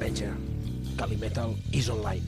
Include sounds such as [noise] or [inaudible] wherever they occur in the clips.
Penja. Calimetal is online.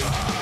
Doncs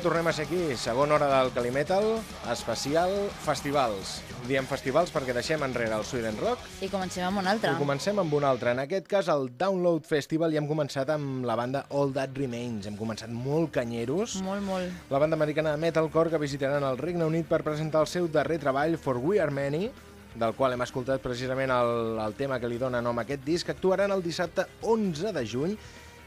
tornem a ser aquí, segona hora del Calimetal, especial festivals. Diem festivals perquè deixem enrere el Sweden Rock I comencem amb un altre. i comencem amb un altre. En aquest cas, el Download Festival, i hem començat amb la banda All That Remains. Hem començat molt canyeros. Molt, molt. La banda americana de metalcore que visitaran el Regne Unit per presentar el seu darrer treball, For We Are Many, del qual hem escoltat precisament el, el tema que li dona nom a aquest disc, actuaran el dissabte 11 de juny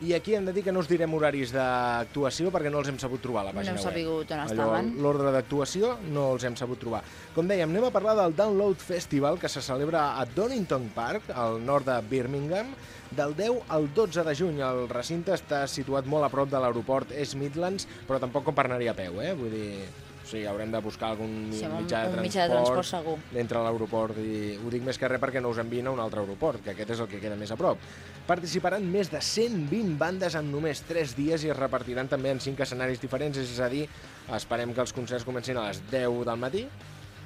i aquí hem de dir que no us direm horaris d'actuació perquè no els hem sabut trobar a la No pàgina hem web. sabut on Allò, estaven. L'ordre d'actuació no els hem sabut trobar. Com dèiem, anem a parlar del Download Festival que se celebra a Donington Park, al nord de Birmingham, del 10 al 12 de juny. El recinte està situat molt a prop de l'aeroport East Midlands, però tampoc com per anar-hi a peu, eh? Vull dir, o sigui, haurem de buscar algun Sí, mitjà, de un mitjà de transport segur. entre l'aeroport i ho dic més que res perquè no us envien a un altre aeroport, que aquest és el que queda més a prop. Participaran més de 120 bandes en només 3 dies i es repartiran també en 5 escenaris diferents, és a dir, esperem que els concerts comencin a les 10 del matí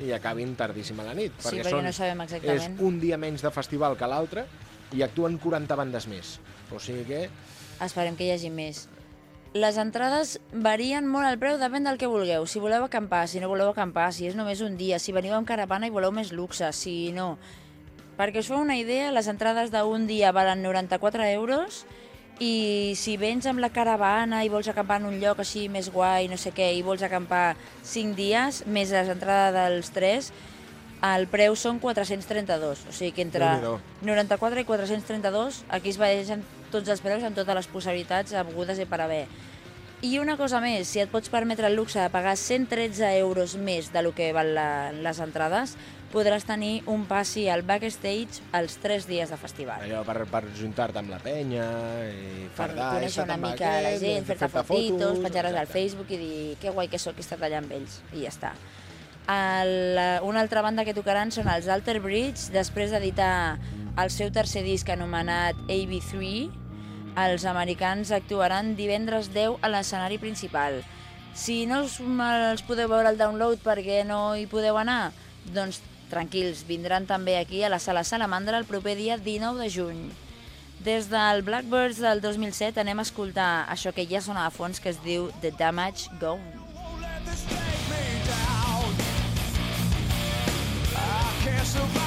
i acabin tardíssim a la nit. Sí, perquè no sabem exactament. És un dia menys de festival que l'altre i actuen 40 bandes més. O sigui que Esperem que hi hagi més. Les entrades varien molt el preu, depèn del que vulgueu. Si voleu acampar, si no voleu acampar, si és només un dia, si veniu amb caravana i voleu més luxe, si no. Perquè us feu una idea, les entrades d'un dia valen 94 euros i si vens amb la caravana i vols acampar en un lloc així més guai, no sé què, i vols acampar 5 dies, més les entrades dels 3, el preu són 432. O sigui que entre Déu-n'hi-do. 94 i 432 aquí es barregen tots els preus amb totes les possibilitats abudes i per haver. I una cosa més, si et pots permetre el luxe de pagar 113 euros més de lo que val la, les entrades, podràs tenir un passi al backstage els 3 dies de festival. allò per, per juntar-te amb la penya i Per fardar, conèixer una mica la aquest, gent, fer-te fotitos, fotos, penjar-les al. Facebook i dir que guai que sóc que he estat allà amb ells. I ja està. El, una altra banda que tocaran són els Alter Bridge, després d'editar el seu tercer disc anomenat AB3, els americans actuaran divendres 10 a l'escenari principal. Si no els podeu veure al download perquè no hi podeu anar, doncs tranquils, vindran també aquí a la Sala Salamandra el proper dia 19 de juny. Des del Blackbirds del 2007 anem a escoltar això que ja sona a fons que es diu The Damage Gone. survive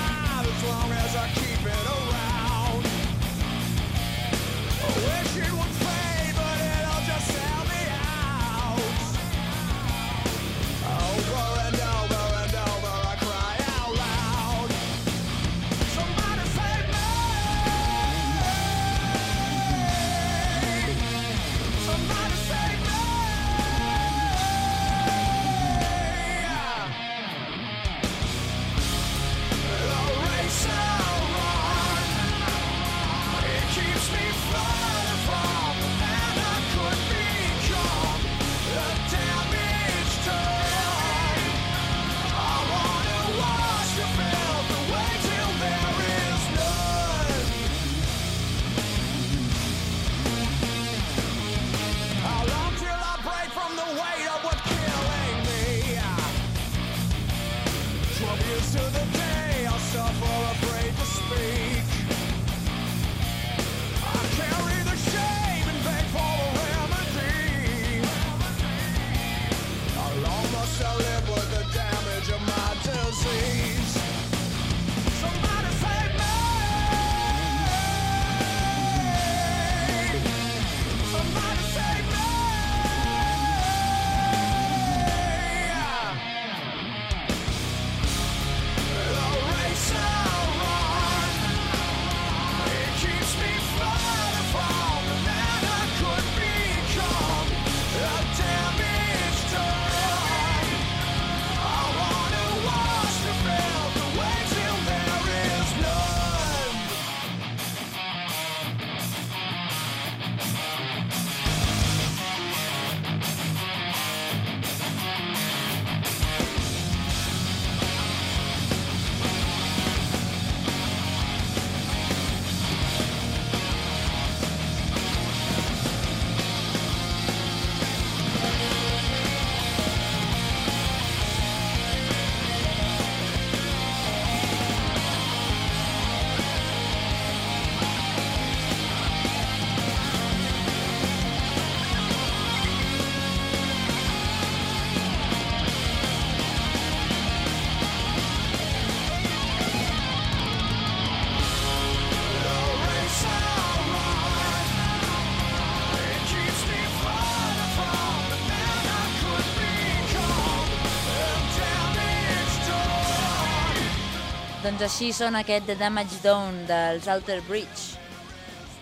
Doncs així sona aquest The Damage Done dels Alter Bridge.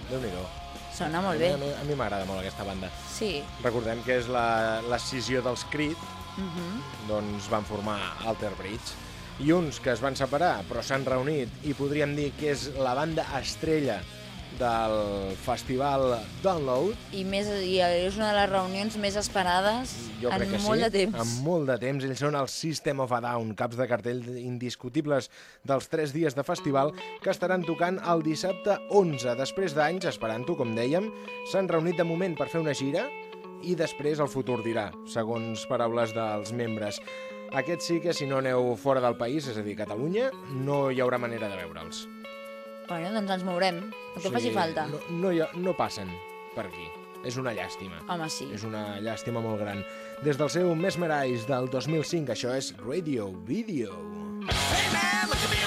Déu-n'hi-do. Sona molt bé. A mi- A mi m'agrada molt aquesta banda. Sí. Recordem que és la, la scissió dels Creed, Mhm. doncs van formar Alter Bridge. I uns que es van separar però s'han reunit i podríem dir que és la banda estrella del festival Download. I, més, I és una de les reunions més esperades Jo crec en que molt sí, de temps. en molt de temps. Ells són el System of a Down, caps de cartell indiscutibles dels tres dies de festival que estaran tocant el dissabte 11. Després d'anys esperant-ho, com dèiem, s'han reunit de moment per fer una gira i després el futur dirà, segons paraules dels membres. Aquest sí que si no aneu fora del país, és a dir, Catalunya, no hi haurà manera de veure'ls. Bueno, doncs ens mourem, el que faci falta. No, no, ha, no passen per aquí. És una llàstima. Home, sí. És una llàstima molt gran. Des del seu Mesmerize del 2005, això és Radio Video. Hey man, look at me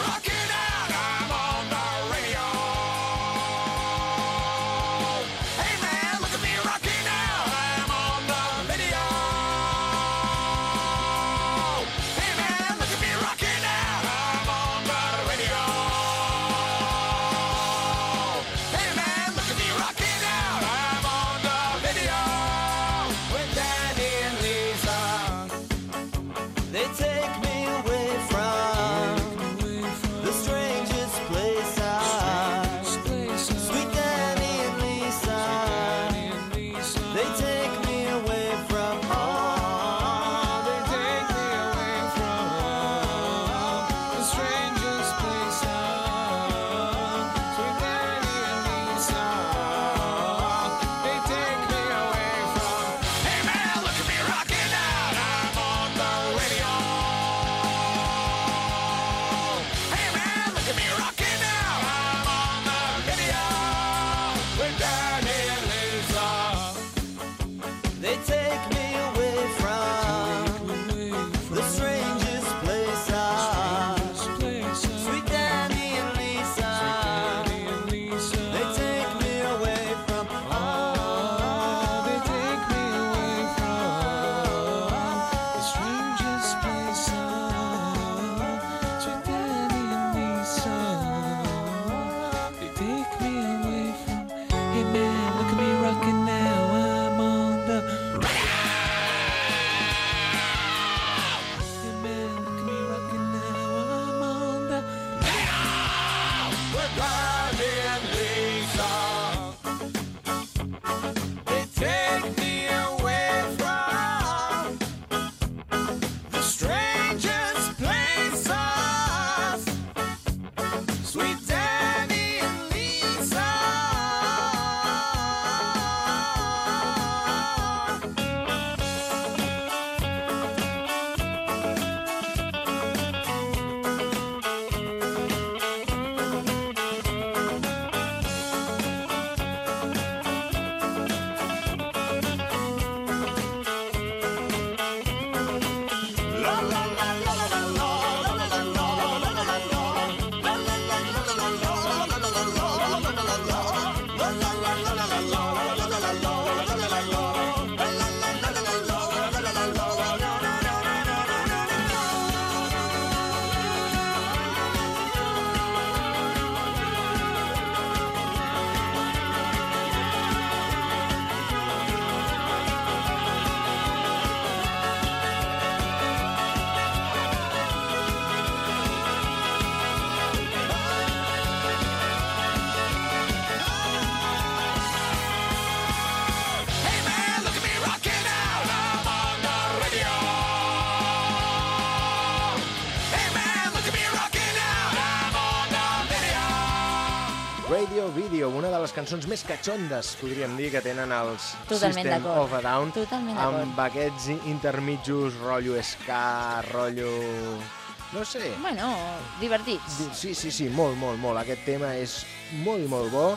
les cançons més catxondes, podríem dir, que tenen els Totalment System of a Down. Totalment. Amb aquests intermitjos, rotllo ska, rotllo... No sé. Bueno, divertits. Di- Sí, sí, sí, molt, molt, molt. Aquest tema és molt i molt bo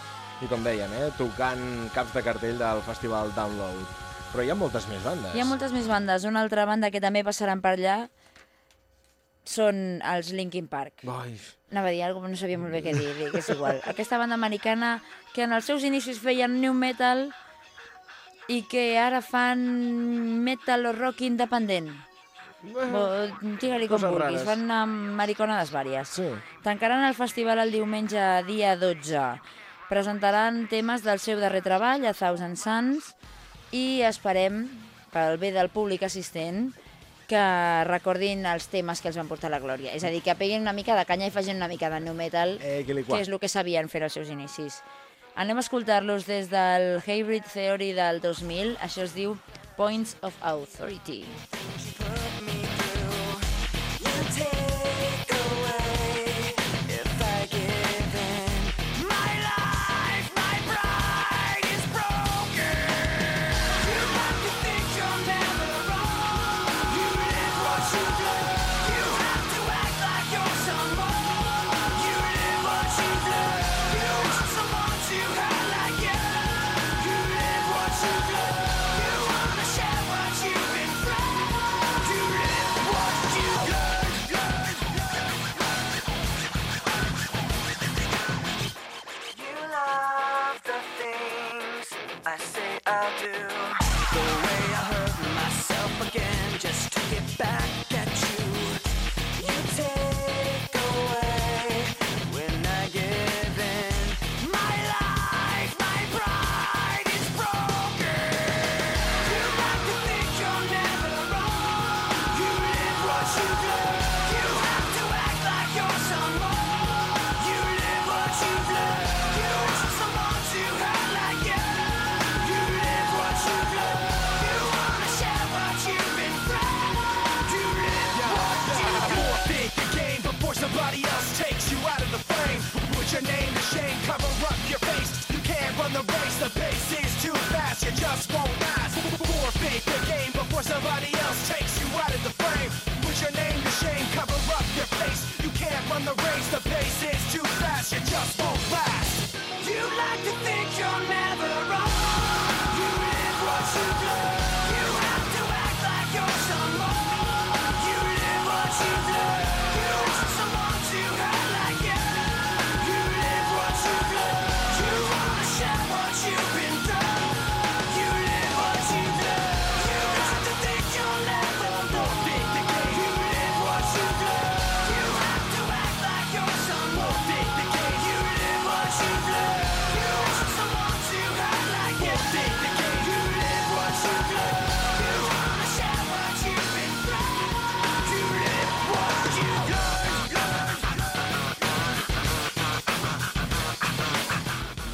i com deien, eh, tocant caps de cartell del festival Download. Però hi ha moltes més bandes. Hi ha moltes més bandes. Una altra banda que també passaran per allà són els Linkin Park. Ai, Anava a dir alguna no sabia molt bé què dir, dic, és igual. [laughs] Aquesta banda americana que en els seus inicis feien new metal i que ara fan metal o rock independent. Bo, Digue-li com vulguis, rares. fan una mariconades vàries. Sí. Tancaran el festival el diumenge dia 12. Presentaran temes del seu darrer treball, A Thousand Suns, i esperem, pel bé del públic assistent, que recordin els temes que els van portar la glòria. És a dir, que peguin una mica de canya i facin una mica de new metal, Eh, que que és el que sabien fer als seus inicis. Anem a escoltar-los des del Hybrid Theory del 2000. Això es diu Points of Authority. My too fast, you just won't last. Forfeit the game before somebody else takes you out of the frame. Put your name to shame, cover up your face. You can't run the race, the pace is too fast,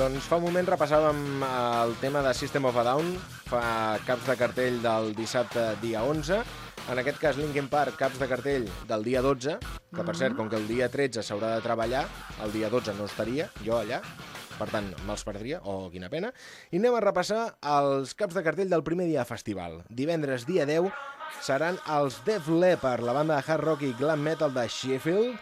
Doncs fa un moment repassàvem eh, el tema de System of a Down, fa caps de cartell del dissabte dia 11, en aquest cas Linkin Park, caps de cartell del dia 12, que per cert, com que el dia 13 s'haurà de treballar, el dia 12 no estaria, jo allà, per tant, me'ls perdria, o quina pena. I anem a repassar els caps de cartell del primer dia de festival. Divendres, dia 10, seran els Def Leppard, la banda de hard rock i glam metal de Sheffield,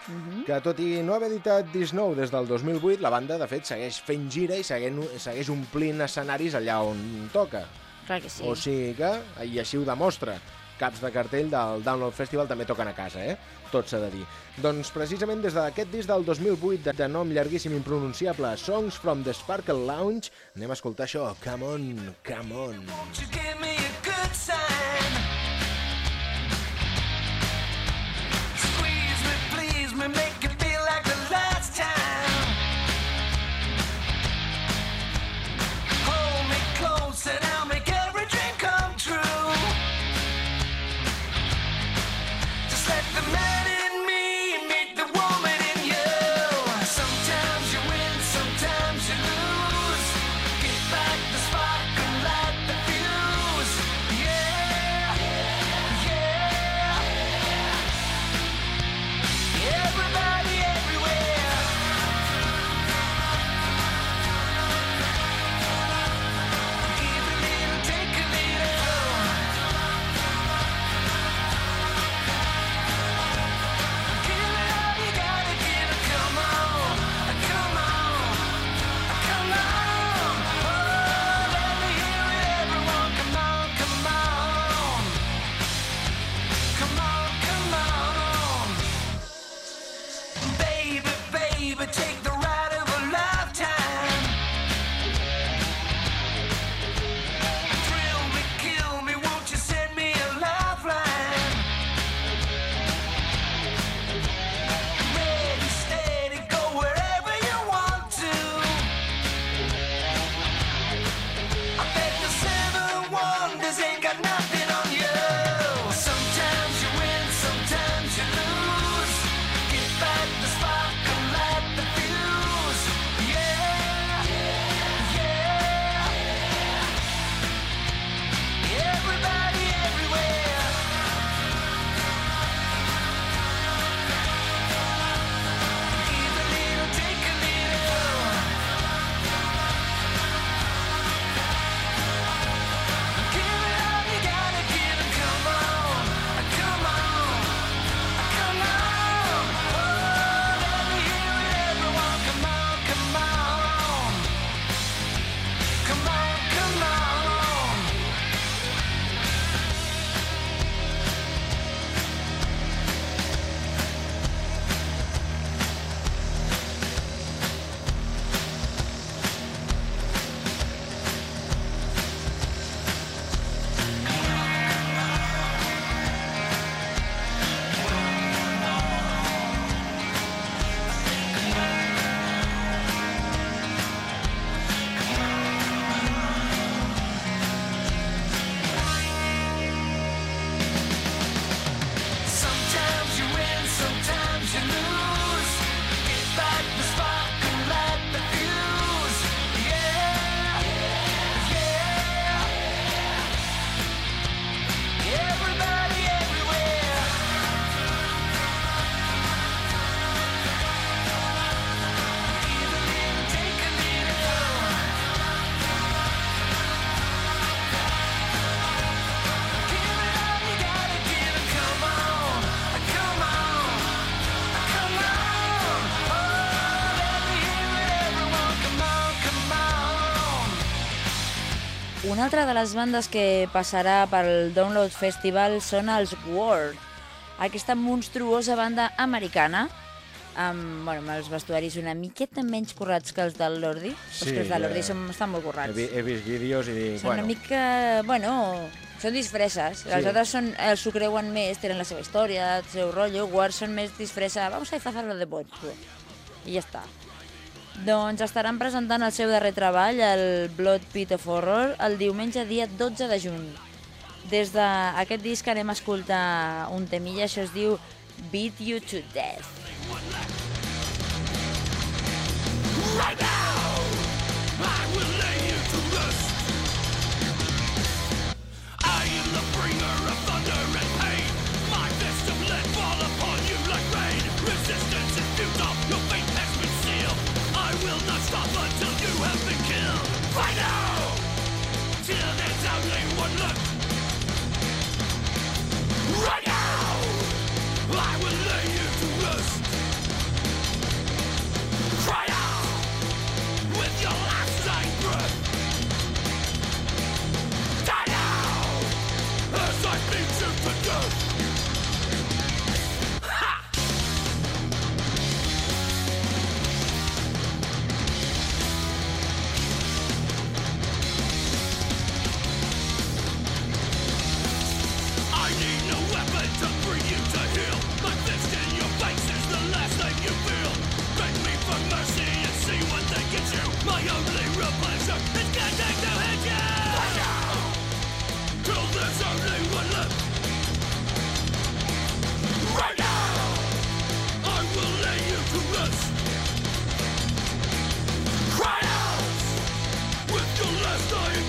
que tot i no haver editat disc nou des del 2008, la banda, de fet, segueix fent gira i segueix, segueix omplint escenaris allà on toca. Clar que sí. O sigui que, i així ho demostra, caps de cartell del Download Festival també toquen a casa, eh? Tot s'ha de dir. Doncs precisament des d'aquest disc del 2008 de, nom llarguíssim impronunciable, Songs from the Sparkle Lounge, anem a escoltar això. Come on, come on. Make Una altra de les bandes que passarà pel Download Festival són els Ward, aquesta monstruosa banda americana amb, bueno, amb els vestuaris una miqueta menys currats que els del Lordi, Sí, però és que els del Lordi ja. són, estan molt He, currats. vi- he vist vídeos i dic, Són bueno, una mica... Bueno, són disfresses. Sí. altres són, eh, s'ho creuen més, tenen la seva història, el seu rotllo. Ward són més disfressa. Vamos a disfrazarlo de bocho. I ja està. Doncs estaran presentant el seu darrer treball, el Blood Pit of Horror, el diumenge dia 12 de juny. Des d'aquest disc anem a escoltar un temilla, això es diu Beat You to Death. I Cry out! With your last dying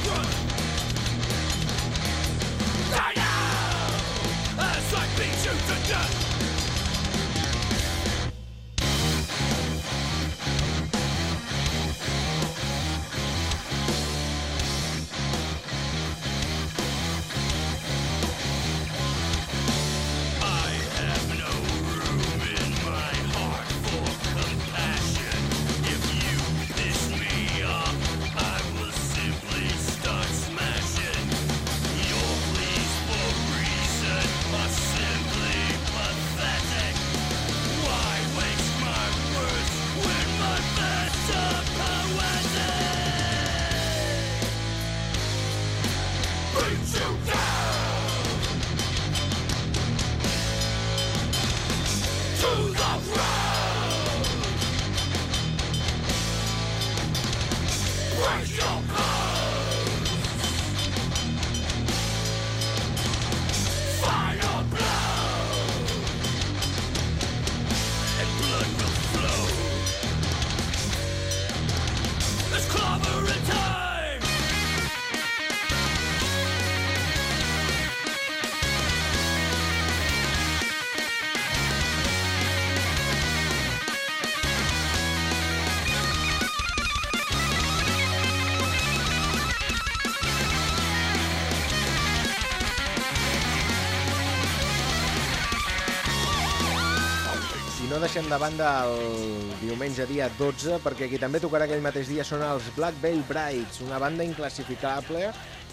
deixem de banda el diumenge dia 12, perquè qui també tocarà aquell mateix dia són els Black Veil Brides, una banda inclassificable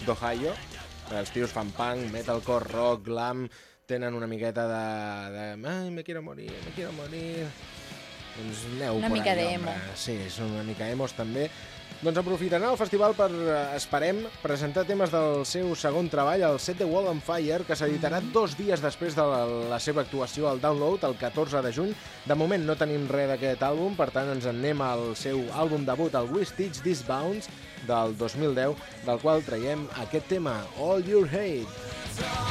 d'Ohio. Els tios fan punk, metalcore, rock, glam, tenen una miqueta de... de Ai, me quiero morir, me quiero morir... Doncs aneu Una mica d'emo. Sí, són una mica emos també. Doncs aprofitaran el festival per, eh, esperem, presentar temes del seu segon treball, el Set the Wall on Fire, que s'editarà dos dies després de la, la seva actuació al Download, el 14 de juny. De moment no tenim res d'aquest àlbum, per tant ens en anem al seu àlbum debut, el We Stitch This Bounce, del 2010, del qual traiem aquest tema, All Your Hate.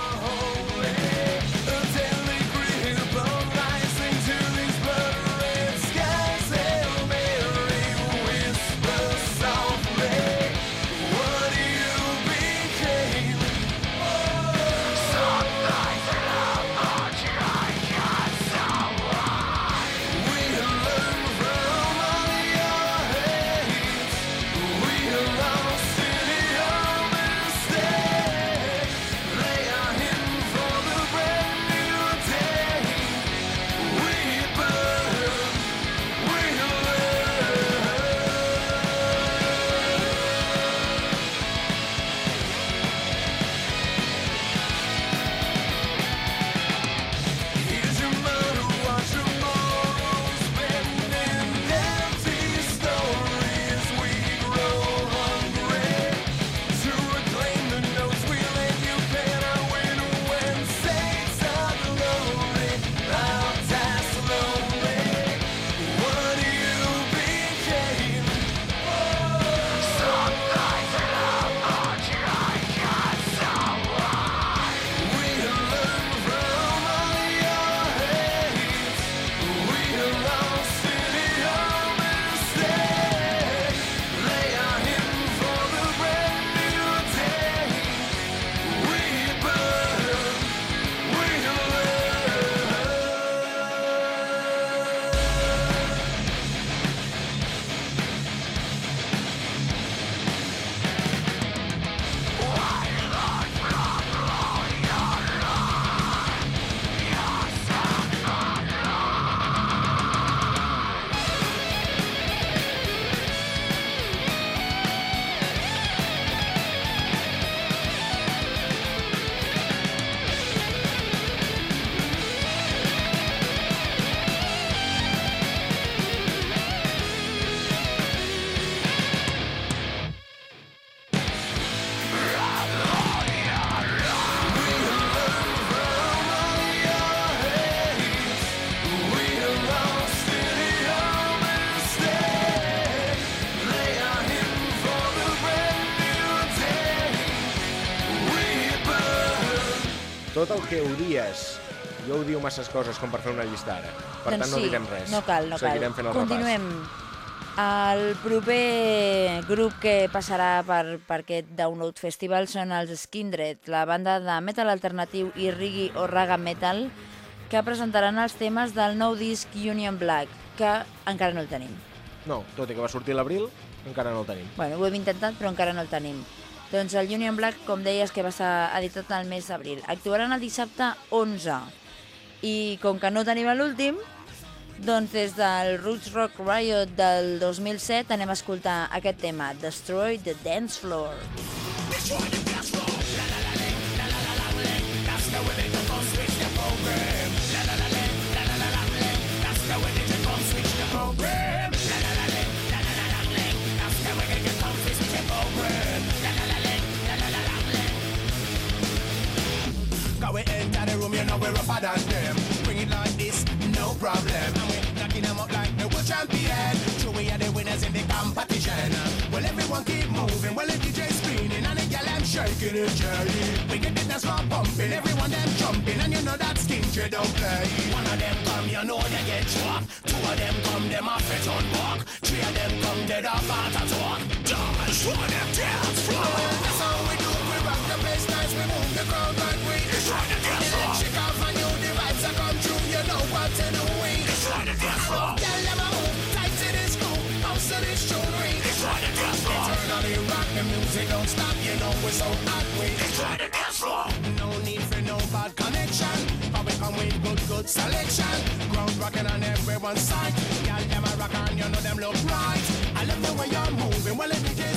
El que odies. Jo odio masses coses com per fer una llista ara. Per doncs tant, no sí, direm res. No cal, no Seguirem cal. fent el Continuem. El proper grup que passarà per, per aquest Download Festival són els Skindred, la banda de metal alternatiu i reggae o raga metal que presentaran els temes del nou disc Union Black, que encara no el tenim. repàs. No, tot i que va sortir l'abril, encara no el tenim. Bueno, ho hem intentat, però encara no el tenim. Doncs el Union Black, com deies, que va estar editat el mes d'abril. Actuaran el dissabte 11. I com que no tenim l'últim, doncs des del Roots Rock Riot del 2007 anem a escoltar aquest tema, Destroy the Dance Floor. Cause we enter the room, you know we're rougher than them. Bring it like this, no problem. And we knocking them up like the world champion. Sure we are the winners in the competition. Well, everyone keep moving, well, the DJ spinning and the gal I'm shaking it, jelly. We get the dance floor pumping, everyone them jumping, and you know that skin you don't play. One of them come, you know they get struck. Two of them come, them off it on walk. Three of them come, dead off out of talk. Dance for them dance floor. That's how we do, we rock the place nice, we move the crowd like we. Know what to do. We Tell them I move tight to this groove, house to this tune ring. Eternally rock the music don't stop, you know we're so hot. We no need for no bad connection, we come with good good selection. Ground rocking on everyone's side, y'all them a rock and you know them look right. I love the way you're moving, well every and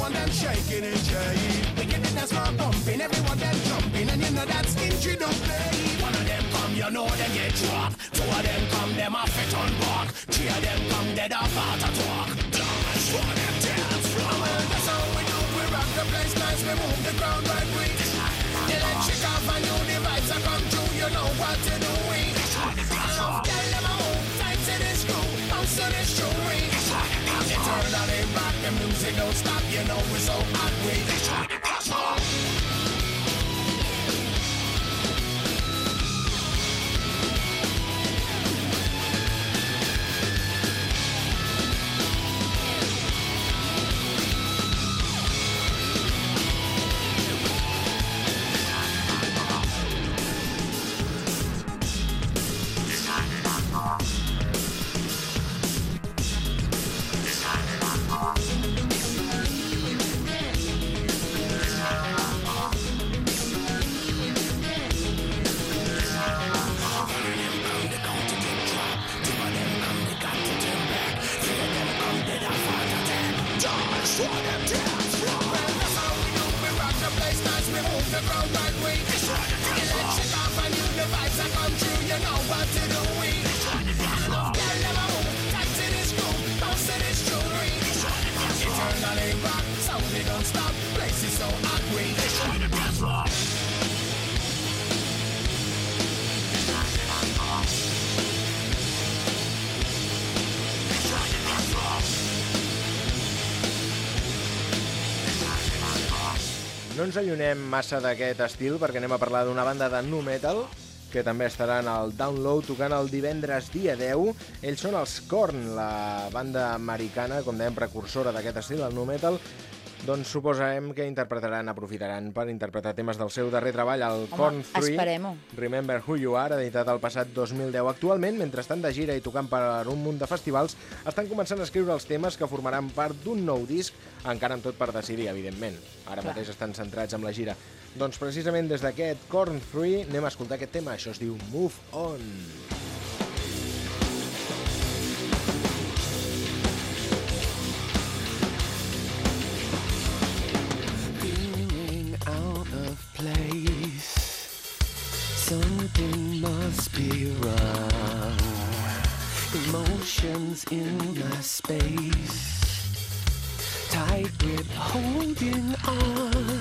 everyone them shaking and jay. We get the dance floor pumping, everyone them jumping, and you know that's injury don't play. One of them come, you know they get dropped. Two of them come, them off it on walk. Three of them come, dead off out of talk. Dance for them dance floor. Well, that's how we do. We rock the place nice, we move the ground right we. Electric off and the vibes that come through, you know what to do. We tell them I move tight to this groove, bounce to this we. Eternally rock the music don't stop, you know we're so hot we. We move the ground like we Electric off and you the vibes that come true You know what to do we Girl never move Tight to this groove Bounce to this jewelry Eternally rock Sound we don't stop Place is so No ens allunem massa d'aquest estil perquè anem a parlar d'una banda de nu metal que també estaran al Download tocant el divendres dia 10. Ells són els Korn, la banda americana, com dèiem, precursora d'aquest estil, el nu metal. Doncs suposem que interpretaran, aprofitaran per interpretar temes del seu darrer treball, el Korn 3. esperem-ho. Remember Who You Are, editat el passat 2010. Actualment, mentre estan de gira i tocant per un munt de festivals, estan començant a escriure els temes que formaran part d'un nou disc, encara amb tot per decidir, evidentment. Ara Clar. mateix estan centrats en la gira. Doncs precisament des d'aquest Korn 3 anem a escoltar aquest tema. Això es diu Move On. feeling Emotions in the space. Tight grip holding on.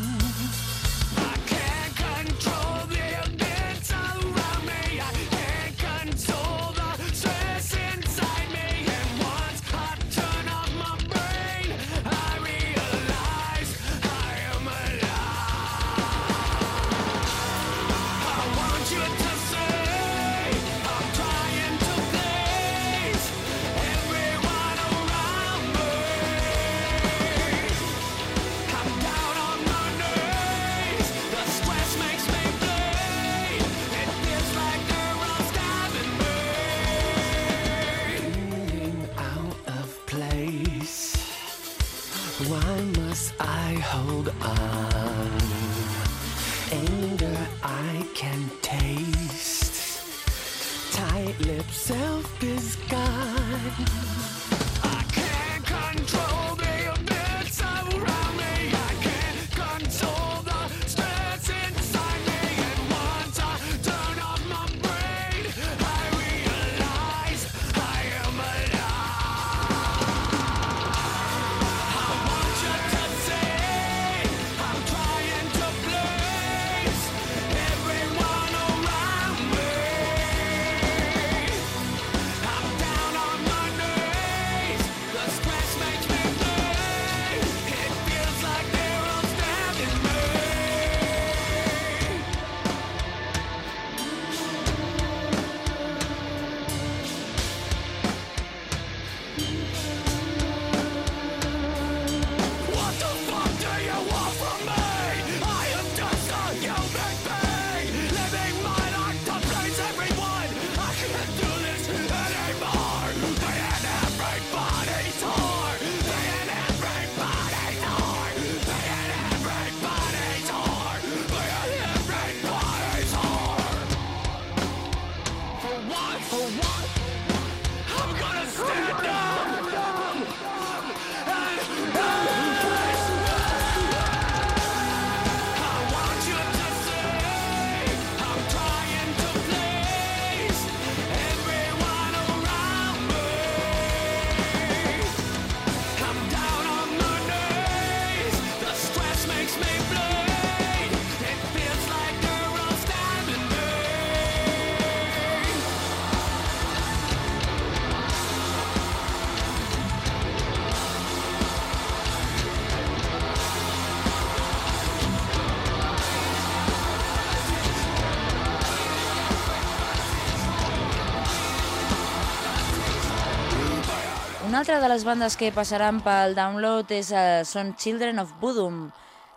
Altra de les bandes que passaran pel download és, uh, són Children of Bodom,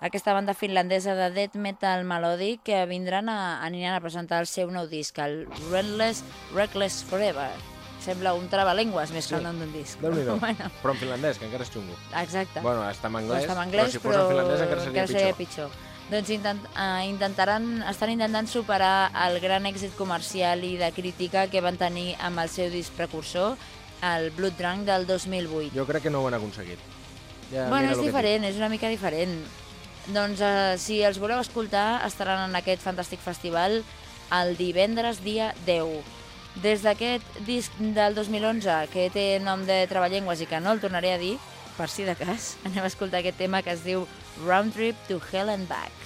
aquesta banda finlandesa de death metal melòdic que vindran a, aniran a presentar el seu nou disc, el Relentless Reckless Forever. Sembla un trabalengües més que el nom d'un disc. Déu-n'hi-do. [laughs] Bueno, Però en finlandès, que encara és xungo. exacte. Bueno, està en anglès, està en anglès, però si fos en finlandès encara seria, pitjor. pitjor. Doncs intent, uh, intentaran, estan intentant superar el gran èxit comercial i de crítica que van tenir amb el seu disc precursor, el Blood Drunk del 2008. Jo crec que no ho han aconseguit. Ja, bueno, és diferent, és una mica diferent. Doncs uh, si els voleu escoltar, estaran en aquest fantàstic festival el divendres dia 10. Des d'aquest disc del 2011, que té nom de Treballengües i que no el tornaré a dir, per si de cas, [laughs] anem a escoltar aquest tema que es diu Round Trip to Hell and Back.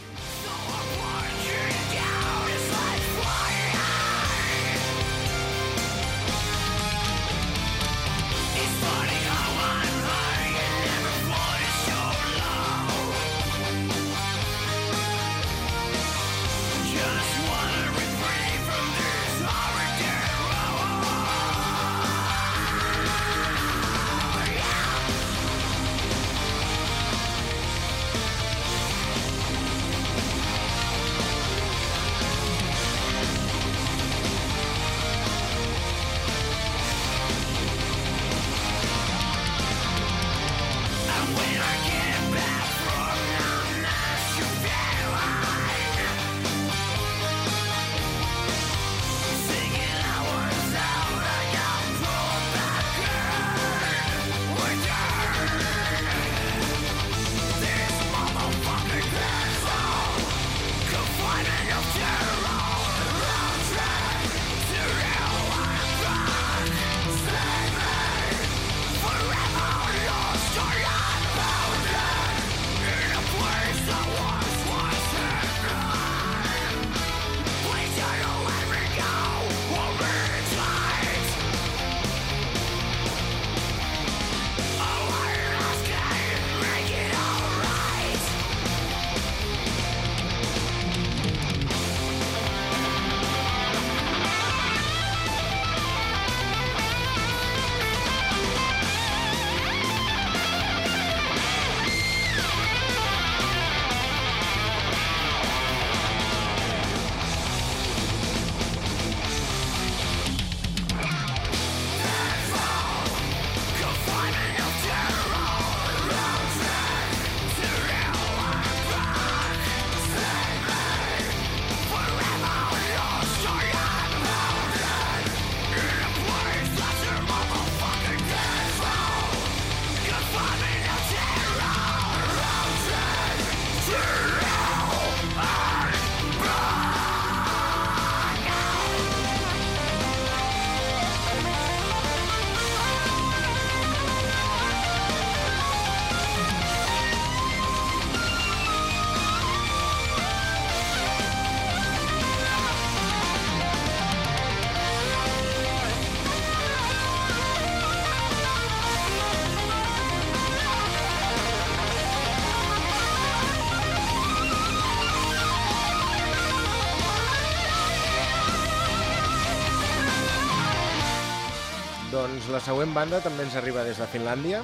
Doncs la següent banda també ens arriba des de Finlàndia.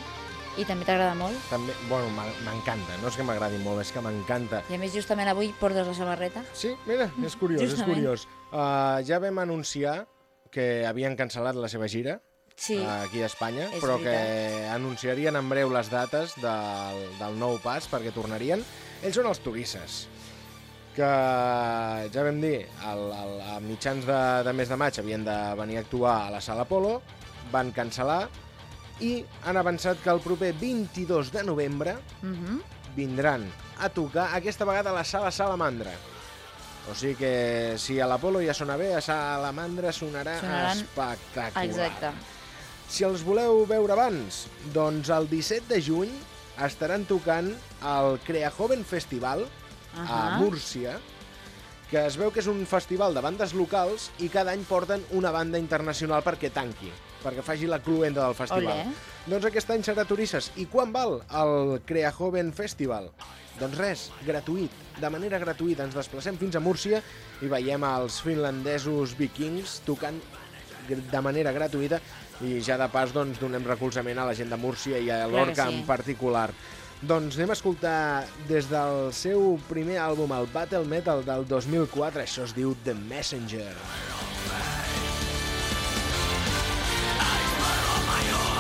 I també t'agrada molt. També, bueno, m'encanta, no és que m'agradi molt, és que m'encanta. I a més, justament avui portes la samarreta. Sí, mira, és curiós, és Justament. curiós. Uh, ja vam anunciar que havien cancel·lat la seva gira Sí, uh, aquí a Espanya, és però veritat. que anunciarien en breu les dates del, del nou pas perquè tornarien. Ells són els turisses, que ja vam dir, al, al, a mitjans de, de mes de maig havien de venir a actuar a la Sala Polo, van cancel·lar i han avançat que el proper 22 de novembre mhm, vindran a tocar aquesta vegada a la Sala Salamandra. O sigui que si a l'Apolo ja sona bé, a Salamandra sonarà Sonaran- espectacular. exacte. Si els voleu veure abans, doncs el 17 de juny estaran tocant al Creajoven Festival a Ahà. Múrcia, que es veu que és un festival de bandes locals i cada any porten una banda internacional perquè tanqui, perquè faci la cluenda del festival. Olé. Doncs aquest any serà Turisses. I quan val el Creajoven Festival? Doncs res, gratuït. De manera gratuïta ens desplacem fins a Múrcia i veiem els finlandesos vikings tocant de manera gratuïta i ja de pas doncs, donem recolzament a la gent de Múrcia i a l'Orca sí. en particular. Doncs anem a escoltar des del seu primer àlbum, el Battle Metal del 2004, això es diu The Messenger. final!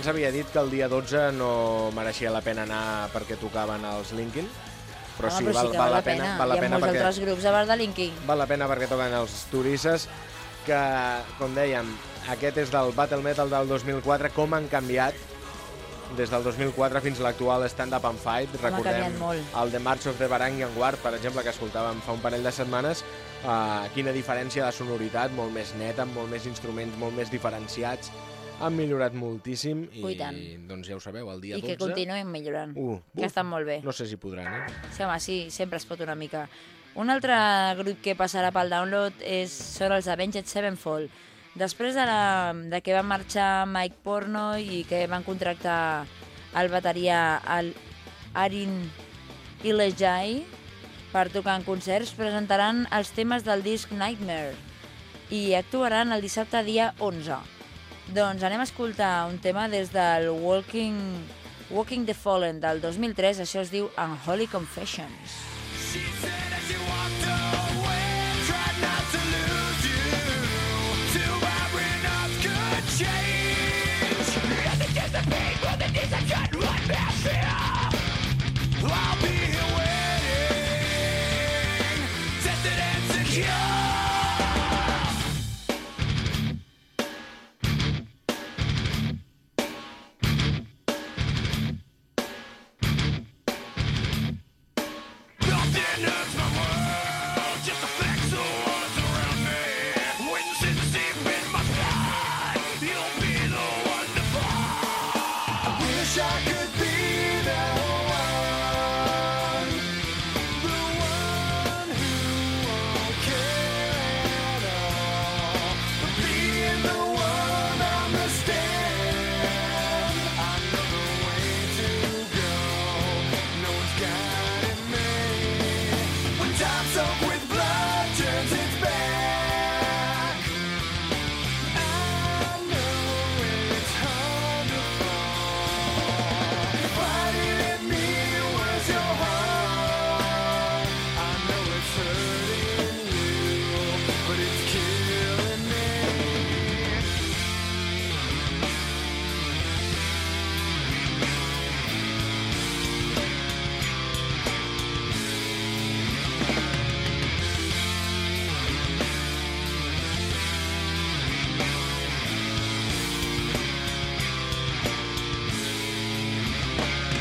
Abans havia dit que el dia 12 no mereixia la pena anar perquè tocaven els Linkin, però Home, sí, però val, sí val la pena, val la Hi ha pena molts perquè altres grups a part de Linkin. val la pena perquè toquen els turistes que, com dèiem, aquest és del Battle Metal del 2004, com han canviat des del 2004 fins a l'actual Stand Up and Fight. ha Recordem el The March of the Varangian Guard, per exemple, que escoltàvem fa un parell de setmanes, uh, quina diferència de sonoritat, molt més neta, amb molt més instruments, molt més diferenciats. Han millorat moltíssim i, Ui, tant. doncs ja ho sabeu, el dia I 12... que continuïn millorant. Uh, que estan molt bé. No sé si podran, eh? Sí, home, sí, sempre es pot una mica. Un altre grup que passarà pel download és, són els Avenged Sevenfold. Després de, la, de que va marxar Mike Porno i que van contractar el bateria el Arin Ilejai per tocar en concerts, presentaran els temes del disc Nightmare i actuaran el dissabte dia 11. Doncs anem a escoltar un tema des del Walking, Walking the Fallen del 2003, això es diu Unholy Confessions. She said Bye.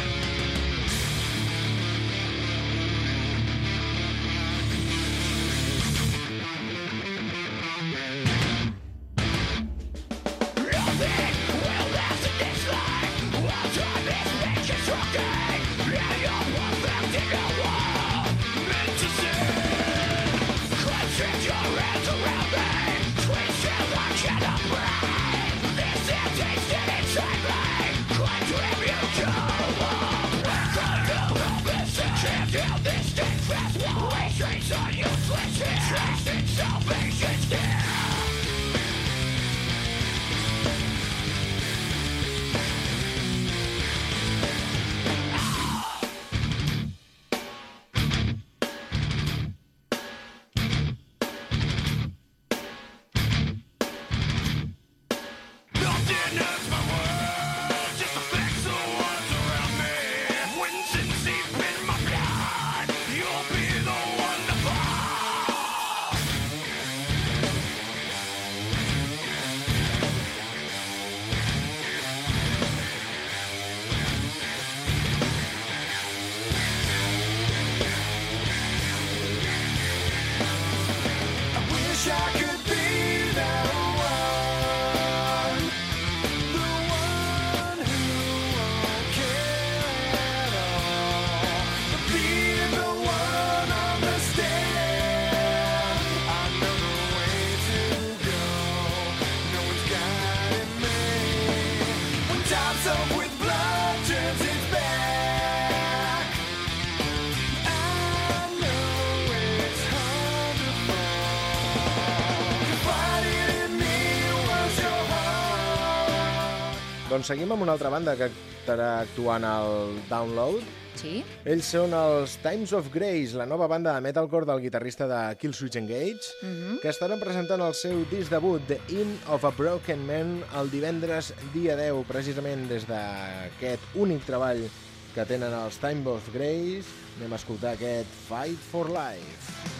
Doncs seguim amb una altra banda que estarà actuant al Download. Sí? Ells són els Times of Grace, la nova banda de metalcore del guitarrista de Killswitch Engage, que estaran presentant el seu disc debut, The Inn of a Broken Man, el divendres dia 10, precisament des d'aquest únic treball que tenen els Times of Grace. Anem a escoltar aquest Fight for Life.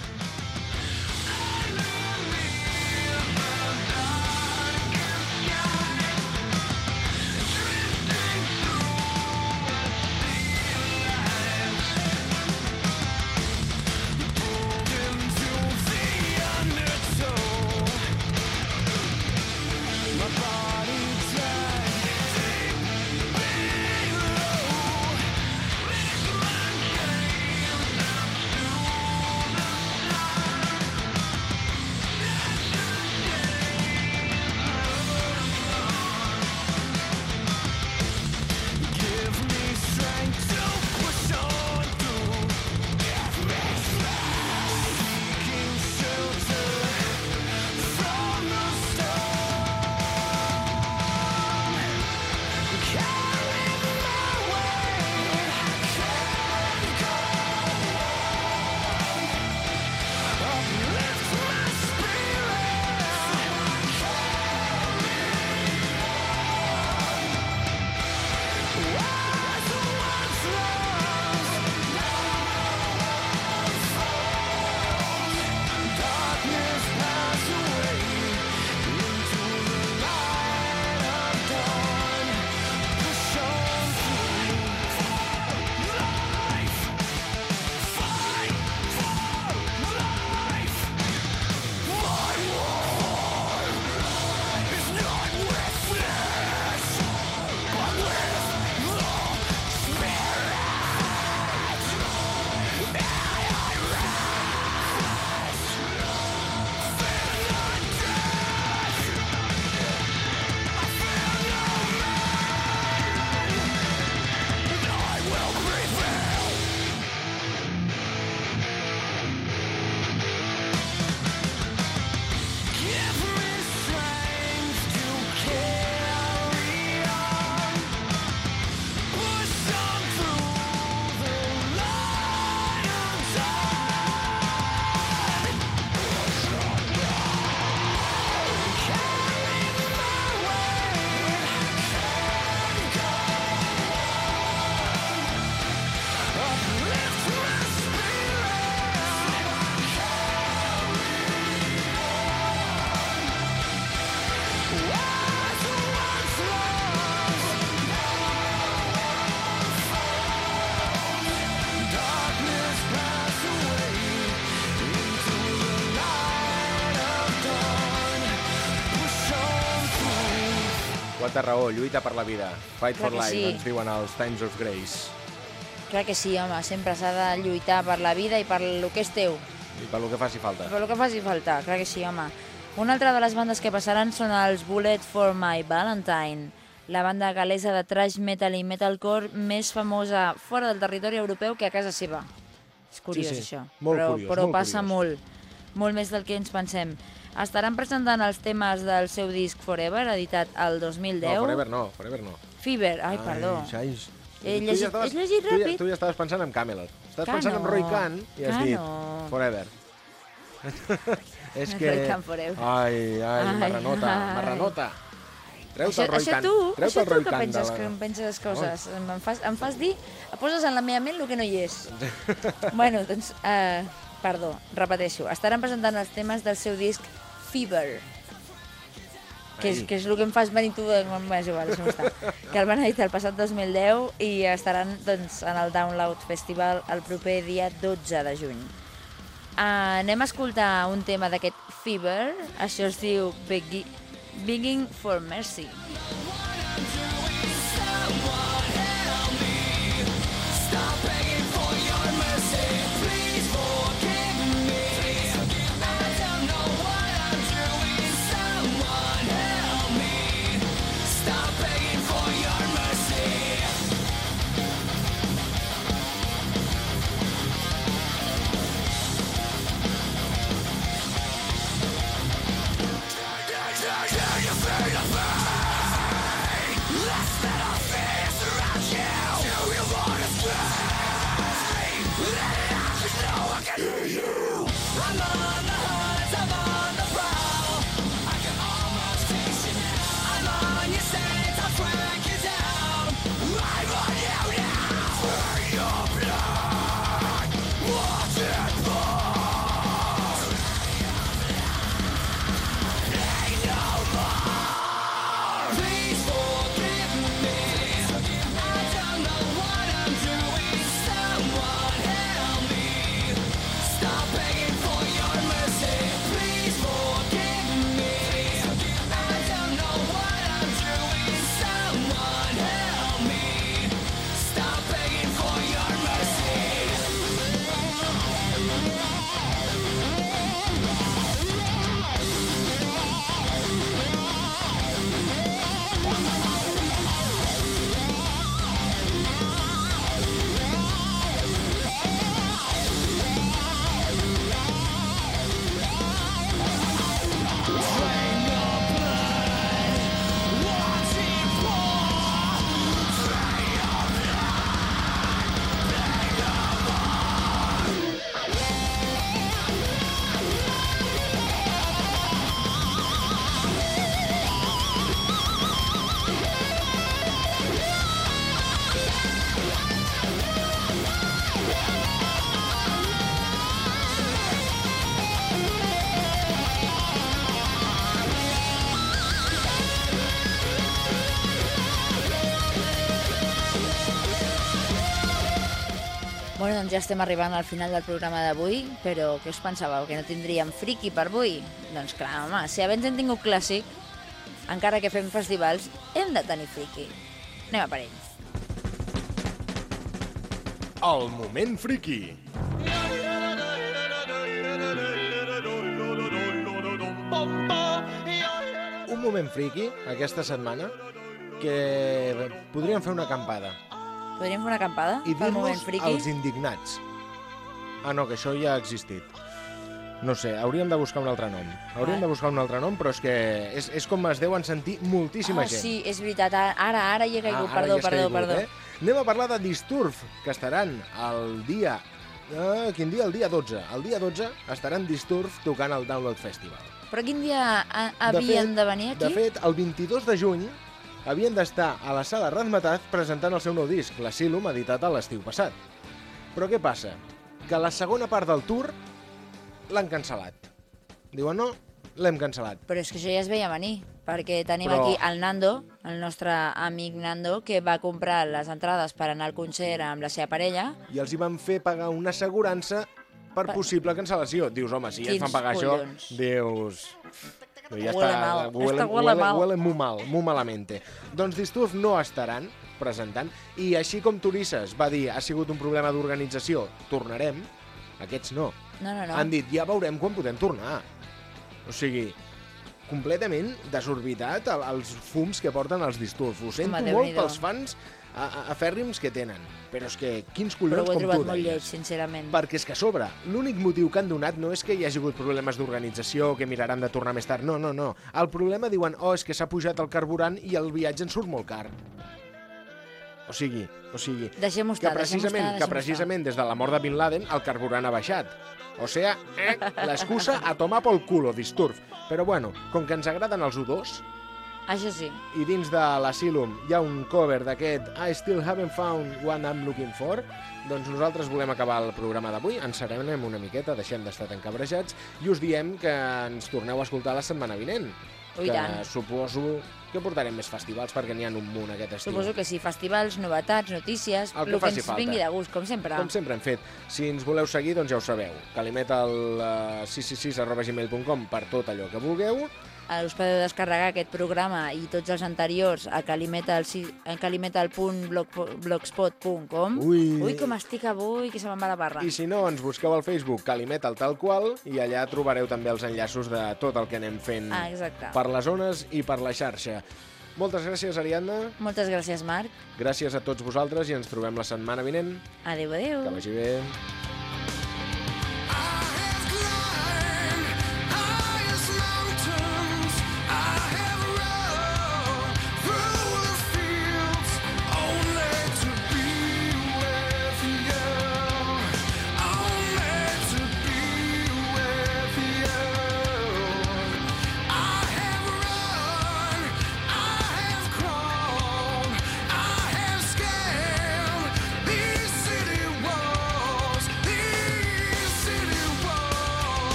Molta raó, lluita per la vida. Fight Clar for life, sí. ens diuen els Times of Grace. Clar que sí, home, sempre s'ha de lluitar per la vida i per lo que és teu, I per lo que faci falta. per lo que faci falta, clar que sí, home. Una altra de les bandes que passaran són els Bullet for My Valentine, la banda galesa de thrash metal i metalcore més famosa fora del territori europeu que a casa seva. És curiós, sí. això. Molt però, curiós, però molt passa curiós. molt, molt més del que ens pensem. Estaran presentant els temes del seu disc Forever, editat el 2010. No, Forever no, Forever no. Fever, ai, perdó. Ai, He Tu llegit- estaves- he llegit tu ja- ràpid. Tu ja estaves pensant en Camelot. Estàs Que pensant en Roy Khan i has que dit. Forever. és [laughs] que... Roy Khan forever. Ai, ai, Ai, marranota, ai. marranota. Treu-te Això, el Roy això Khan. tu, això tu Roy que penses, la- que em penses coses. Em fas, em fas dir, poses en la meva ment el que no hi és. [laughs] bueno, doncs, uh, perdó, repeteixo. Estaran presentant els temes del seu disc Fever, que és, que és el que em fas venir tu, de... és igual, això no està. que el van editar el passat 2010 i estaran doncs, en el Download Festival el proper dia 12 de juny. Uh, anem a escoltar un tema d'aquest Fever, això es diu Begging for Mercy. Bueno, doncs ja estem arribant al final del programa d'avui, però què us pensàveu, que no tindríem friki per avui? Doncs clar, home, si abans hem tingut clàssic, encara que fem festivals, hem de tenir friki. Anem a per ell. El moment friki. Un moment friki, aquesta setmana, que podríem fer una acampada Podríem fer una acampada i dir-nos els indignats. Ah, no, que això ja ha existit. No sé, hauríem de buscar un altre nom. Hauríem Ah. de buscar un altre nom, però és que és, és com es deuen sentir moltíssima Ah, gent. sí, és veritat, ara, ara, ara hi he caigut, Ah, perdó, ja perdó, caigut, perdó. Eh? Anem a parlar de Disturb, que estaran el dia... Ah, quin dia? El dia 12. El dia 12 estaran Disturb tocant al Download Festival. Però quin dia ha, havien de, venir aquí? De fet, el 22 de juny havien d'estar a la sala Razmataz presentant el seu nou disc, l'Asylum, editat a l'estiu passat. Però què passa? Que la segona part del tour l'han cancel·lat. Diuen, no, l'hem cancel·lat. Però és que això ja es veia venir, perquè tenim Però- aquí el Nando, el nostre amic Nando, que va comprar les entrades per anar al concert amb la seva parella. I els hi van fer pagar una assegurança per possible cancel·lació. Dius, home, si ja Quins fan pagar collons. això, dius... No, ja Huele està, mal, huele, esta huele mal. huele muy mal, muy malamente. Doncs Distuff no estaran presentant i així com Turisses va dir ha sigut un problema d'organització, tornarem, aquests no. No, no, no. Han dit ja veurem quan podem tornar. O sigui, completament desorbitat el- els fums que porten els Distuff. Ho sento Home, molt pels fans afèrrims que tenen. Però és que quins Però collons ho he com trobat tu molt lleig, sincerament. Perquè és que a sobre, l'únic motiu que han donat no és que hi hagi hagut problemes d'organització, que miraran de tornar més tard, no, no, no. El problema diuen, oh, és que s'ha pujat el carburant i el viatge ens surt molt car. O sigui, o sigui, Deixem-ho que estar, deixem-ho precisament, estar, que precisament des de la mort de Bin Laden el carburant ha baixat. O sea, eh, l'excusa a tomar pel culo, Disturf. Però bueno, com que ens agraden els U2, estar. Això sí. i dins de l'Asylum hi ha un cover d'aquest I still haven't found what I'm looking for, doncs nosaltres volem acabar el programa d'avui, ens serenem una miqueta, deixem d'estar tan cabrejats, i us diem que ens torneu a escoltar la setmana vinent. Oh, que tant. suposo que portarem més festivals perquè n'hi ha un munt aquest estiu. Suposo que sí, festivals, novetats, notícies, El que el que ens falta. vingui de gust, com sempre. Com sempre hem fet. Si ens voleu seguir, doncs ja ho sabeu. Calimet al uh, 666 arroba gmail.com per tot allò que vulgueu. Eh, Us podeu descarregar aquest programa i tots els anteriors a calimetal, calimetal.blogspot.com Ui. Ui, com estic avui, que se me'n va la barra. I si no, ens busqueu al Facebook Calimet al tal qual i allà trobareu també els enllaços de tot el que anem fent Ah, exacte. per les zones i per la xarxa. Moltes gràcies, Ariadna. Moltes gràcies, Marc. Gràcies a tots vosaltres i ens trobem la setmana vinent. Adéu, adéu. Que vagi bé.